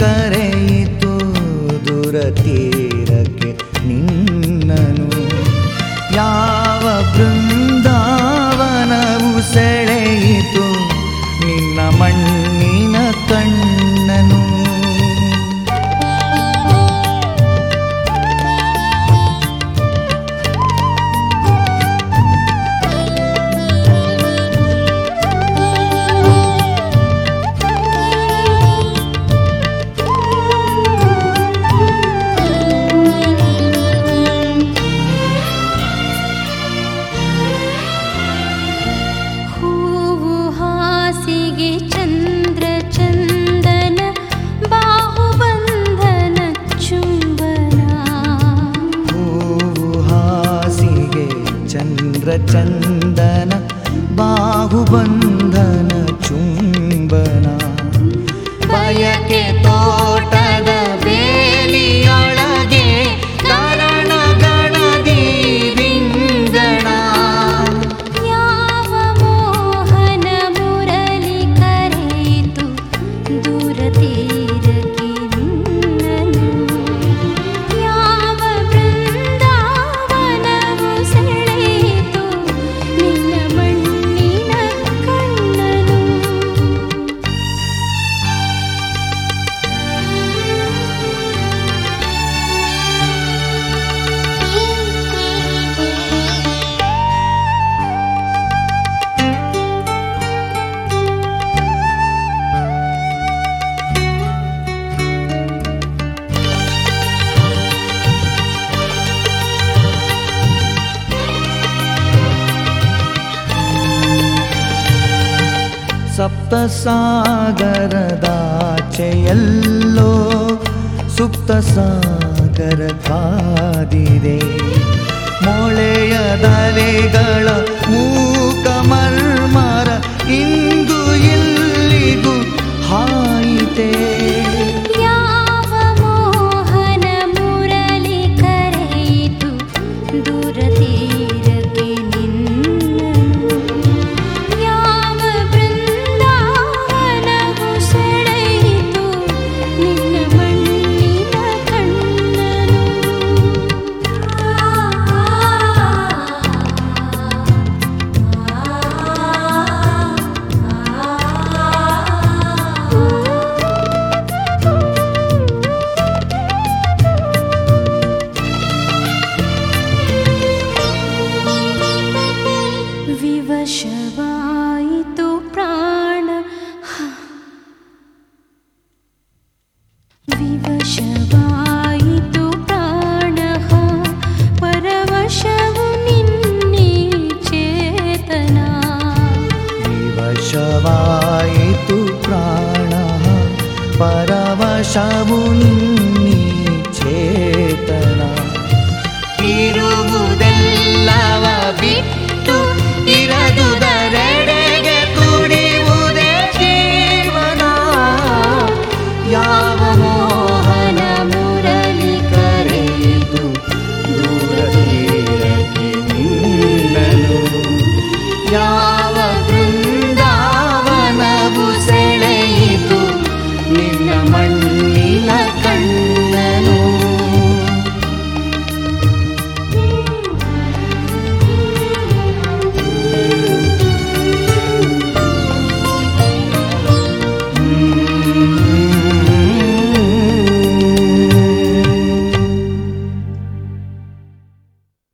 கரை बाहुबंधन चुंबना। बयके ಸಪ್ತಸಾಗರದಾಚೆಯಲ್ಲೋ ಸುಪ್ತ ಸಾಗರ ಕಾದಿದೆ ಮೊಳೆಯ ದಲೆಗಳ ಮೂ प्राण परवशुनि चेतना